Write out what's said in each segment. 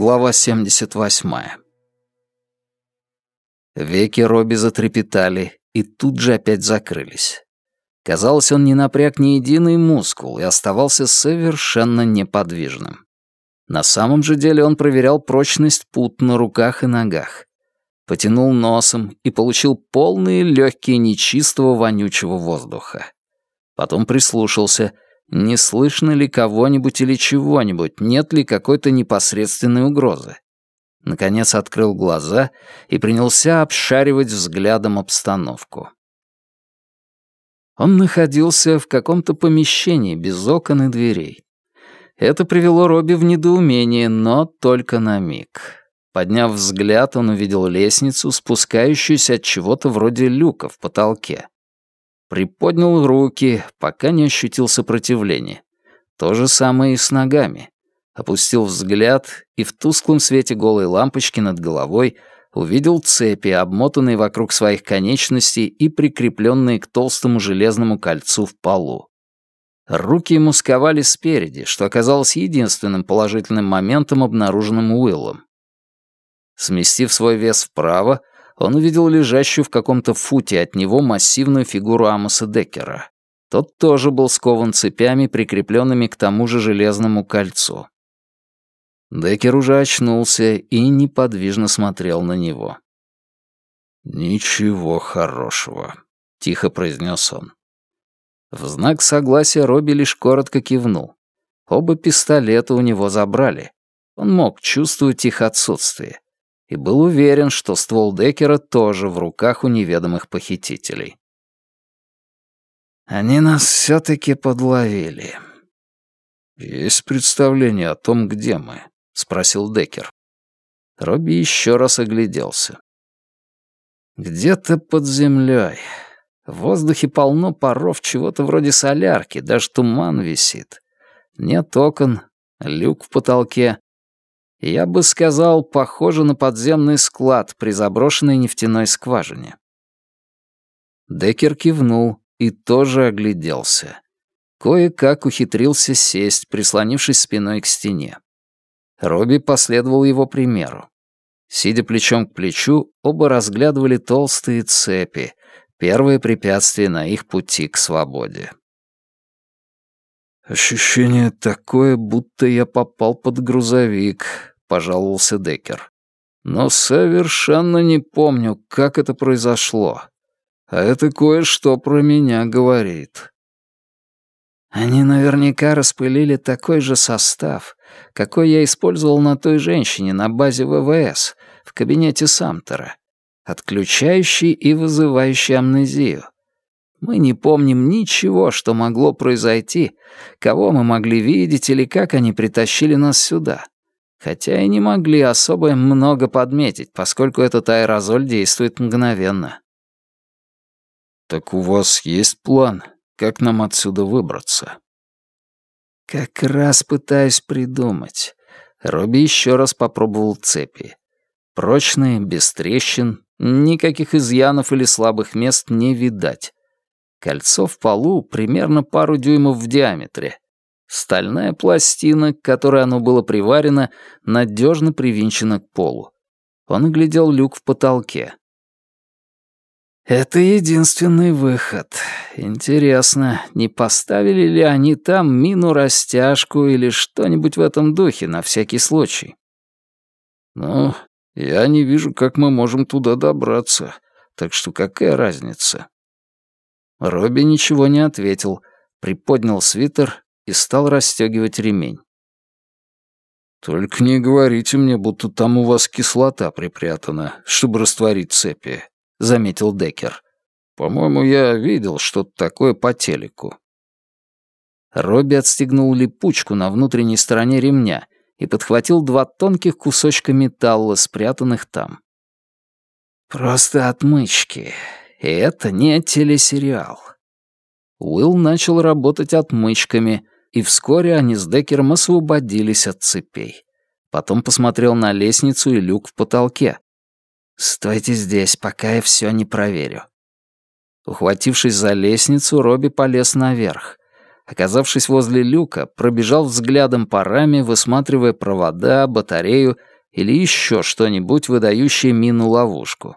Глава 78. Веки Робби затрепетали и тут же опять закрылись. Казалось, он не напряг ни единый мускул и оставался совершенно неподвижным. На самом же деле он проверял прочность пут на руках и ногах. Потянул носом и получил полные легкие нечистого вонючего воздуха. Потом прислушался, не слышно ли кого-нибудь или чего-нибудь, нет ли какой-то непосредственной угрозы. Наконец открыл глаза и принялся обшаривать взглядом обстановку. Он находился в каком-то помещении без окон и дверей. Это привело Робби в недоумение, но только на миг. Подняв взгляд, он увидел лестницу, спускающуюся от чего-то вроде люка в потолке. Приподнял руки, пока не ощутил сопротивления. То же самое и с ногами. Опустил взгляд и в тусклом свете голой лампочки над головой увидел цепи, обмотанные вокруг своих конечностей и прикрепленные к толстому железному кольцу в полу. Руки ему сковали спереди, что оказалось единственным положительным моментом, обнаруженным Уиллом. Сместив свой вес вправо, он увидел лежащую в каком-то футе от него массивную фигуру Амоса Деккера. Тот тоже был скован цепями, прикрепленными к тому же железному кольцу. Деккер уже очнулся и неподвижно смотрел на него. «Ничего хорошего», — тихо произнес он. В знак согласия Робби лишь коротко кивнул. Оба пистолета у него забрали. Он мог чувствовать их отсутствие. И был уверен, что ствол Деккера тоже в руках у неведомых похитителей. «Они нас все-таки подловили». «Есть представление о том, где мы?» — спросил Деккер. Робби еще раз огляделся. «Где-то под землей. В воздухе полно паров чего-то вроде солярки, даже туман висит. Нет окон, люк в потолке. Я бы сказал, похоже на подземный склад при заброшенной нефтяной скважине». Деккер кивнул и тоже огляделся. Кое-как ухитрился сесть, прислонившись спиной к стене. Робби последовал его примеру. Сидя плечом к плечу, оба разглядывали толстые цепи, первое препятствие на их пути к свободе. «Ощущение такое, будто я попал под грузовик», — пожаловался Деккер. «Но совершенно не помню, как это произошло. А это кое-что про меня говорит». Они наверняка распылили такой же состав, какой я использовал на той женщине на базе ВВС в кабинете Самтера, отключающий и вызывающий амнезию. Мы не помним ничего, что могло произойти, кого мы могли видеть или как они притащили нас сюда. Хотя и не могли особо много подметить, поскольку этот аэрозоль действует мгновенно. «Так у вас есть план, как нам отсюда выбраться?» Как раз пытаюсь придумать. Робби еще раз попробовал цепи. Прочные, без трещин, никаких изъянов или слабых мест не видать. Кольцо в полу примерно пару дюймов в диаметре. Стальная пластина, к которой оно было приварено, надежно привинчена к полу. Он оглядел люк в потолке. Это единственный выход. Интересно, не поставили ли они там мину-растяжку или что-нибудь в этом духе на всякий случай? Ну, я не вижу, как мы можем туда добраться, так что какая разница? Робби ничего не ответил, приподнял свитер и стал расстегивать ремень. «Только не говорите мне, будто там у вас кислота припрятана, чтобы растворить цепи. — заметил Деккер. «По-моему, я видел что-то такое по телеку». Робби отстегнул липучку на внутренней стороне ремня и подхватил два тонких кусочка металла, спрятанных там. «Просто отмычки. И это не телесериал». Уилл начал работать отмычками, и вскоре они с Деккером освободились от цепей. Потом посмотрел на лестницу и люк в потолке. «Стойте здесь, пока я все не проверю». Ухватившись за лестницу, Робби полез наверх. Оказавшись возле люка, пробежал взглядом по раме, высматривая провода, батарею или еще что-нибудь, выдающее мину-ловушку.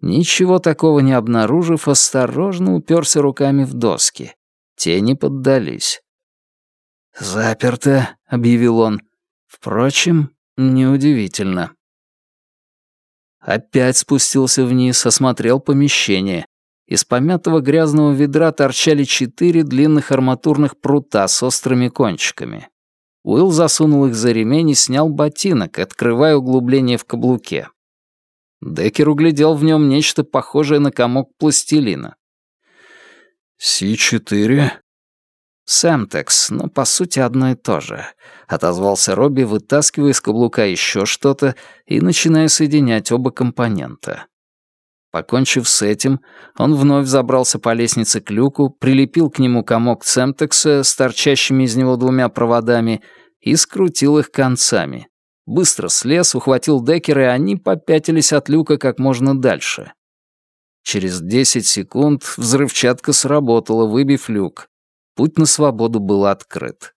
Ничего такого не обнаружив, осторожно уперся руками в доски. Те не поддались. «Заперто», — объявил он. Впрочем, неудивительно. Опять спустился вниз, осмотрел помещение. Из помятого грязного ведра торчали четыре длинных арматурных прута с острыми кончиками. Уилл засунул их за ремень и снял ботинок, открывая углубление в каблуке. Деккер углядел в нем нечто похожее на комок пластилина. «Си-4?» «Сэмтекс, но по сути одно и то же», — отозвался Робби, вытаскивая из каблука еще что-то и начиная соединять оба компонента. Покончив с этим, он вновь забрался по лестнице к люку, прилепил к нему комок Сэмтекса с торчащими из него двумя проводами и скрутил их концами. Быстро слез, ухватил Деккер, и они попятились от люка как можно дальше. Через десять секунд взрывчатка сработала, выбив люк. Путь на свободу был открыт.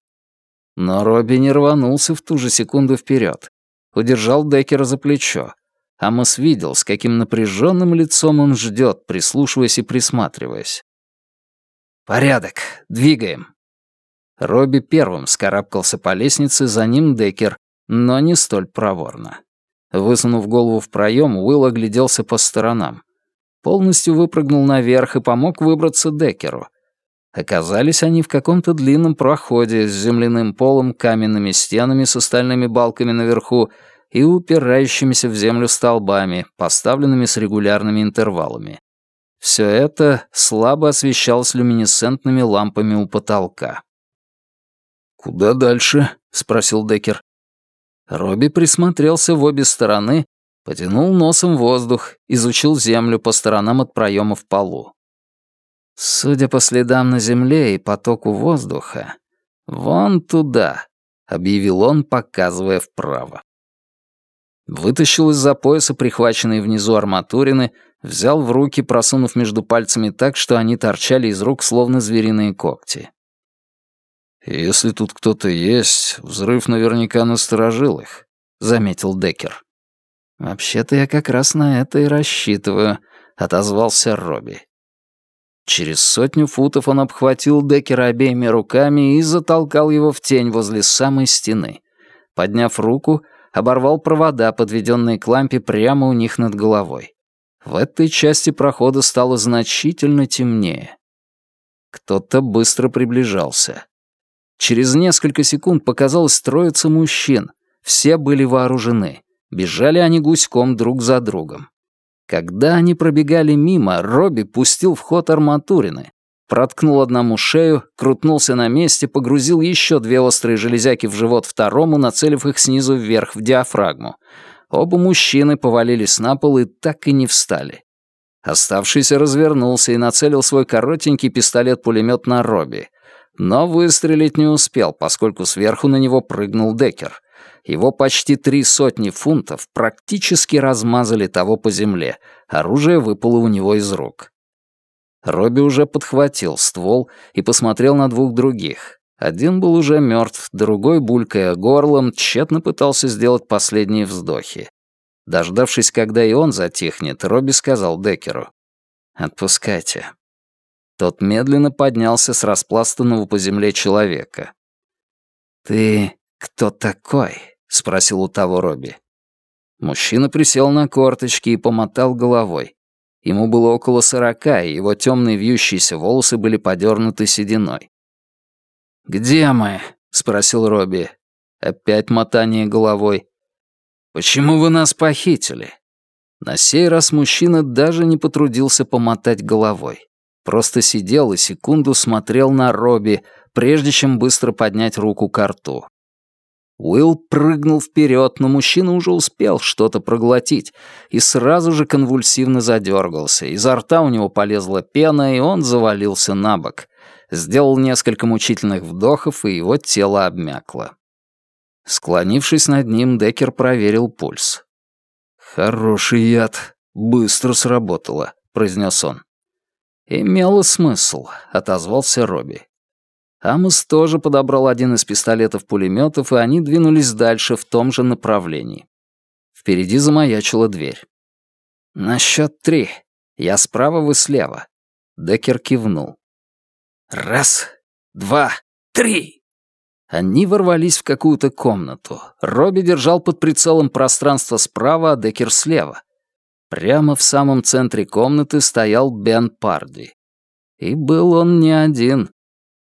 Но Робби не рванулся в ту же секунду вперед. Удержал Деккера за плечо. Амос видел, с каким напряженным лицом он ждет, прислушиваясь и присматриваясь. «Порядок, двигаем». Робби первым скарабкался по лестнице, за ним Деккер, но не столь проворно. Высунув голову в проем, Уилл огляделся по сторонам. Полностью выпрыгнул наверх и помог выбраться Деккеру. Оказались они в каком-то длинном проходе с земляным полом, каменными стенами с остальными балками наверху и упирающимися в землю столбами, поставленными с регулярными интервалами. Все это слабо освещалось люминесцентными лампами у потолка. «Куда дальше?» — спросил Деккер. Робби присмотрелся в обе стороны, потянул носом воздух, изучил землю по сторонам от проема в полу. Судя по следам на земле и потоку воздуха, вон туда, объявил он, показывая вправо. Вытащил из-за пояса прихваченные внизу арматурины, взял в руки, просунув между пальцами так, что они торчали из рук, словно звериные когти. «Если тут кто-то есть, взрыв наверняка насторожил их», — заметил Деккер. «Вообще-то я как раз на это и рассчитываю», — отозвался Робби. Через сотню футов он обхватил Деккера обеими руками и затолкал его в тень возле самой стены. Подняв руку, оборвал провода, подведенные к лампе прямо у них над головой. В этой части прохода стало значительно темнее. Кто-то быстро приближался. Через несколько секунд показалось троица мужчин. Все были вооружены. Бежали они гуськом друг за другом. Когда они пробегали мимо, Робби пустил в ход арматурины. Проткнул одному шею, крутнулся на месте, погрузил еще две острые железяки в живот второму, нацелив их снизу вверх в диафрагму. Оба мужчины повалились на пол и так и не встали. Оставшийся развернулся и нацелил свой коротенький пистолет-пулемет на Робби. Но выстрелить не успел, поскольку сверху на него прыгнул Деккер. Его почти три сотни фунтов практически размазали того по земле. Оружие выпало у него из рук. Робби уже подхватил ствол и посмотрел на двух других. Один был уже мертв, другой, булькая горлом, тщетно пытался сделать последние вздохи. Дождавшись, когда и он затихнет, Робби сказал Деккеру. «Отпускайте». Тот медленно поднялся с распластанного по земле человека. «Ты кто такой?» — спросил у того Робби. Мужчина присел на корточки и помотал головой. Ему было около сорока, и его темные вьющиеся волосы были подернуты сединой. «Где мы?» — спросил Робби. Опять мотание головой. «Почему вы нас похитили?» На сей раз мужчина даже не потрудился помотать головой. Просто сидел и секунду смотрел на Робби, прежде чем быстро поднять руку к рту. Уилл прыгнул вперед, но мужчина уже успел что-то проглотить и сразу же конвульсивно задергался. Изо рта у него полезла пена, и он завалился на бок. Сделал несколько мучительных вдохов, и его тело обмякло. Склонившись над ним, Деккер проверил пульс. «Хороший яд. Быстро сработало», — произнес он. «Имело смысл», — отозвался Робби. Амос тоже подобрал один из пистолетов-пулеметов, и они двинулись дальше в том же направлении. Впереди замаячила дверь. «На счет три. Я справа, вы слева». Деккер кивнул. «Раз, два, три!» Они ворвались в какую-то комнату. Робби держал под прицелом пространство справа, а Деккер слева. Прямо в самом центре комнаты стоял Бен Парди. И был он не один.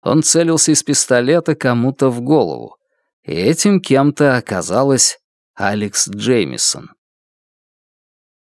Он целился из пистолета кому-то в голову. И этим кем-то оказалась Алекс Джеймисон.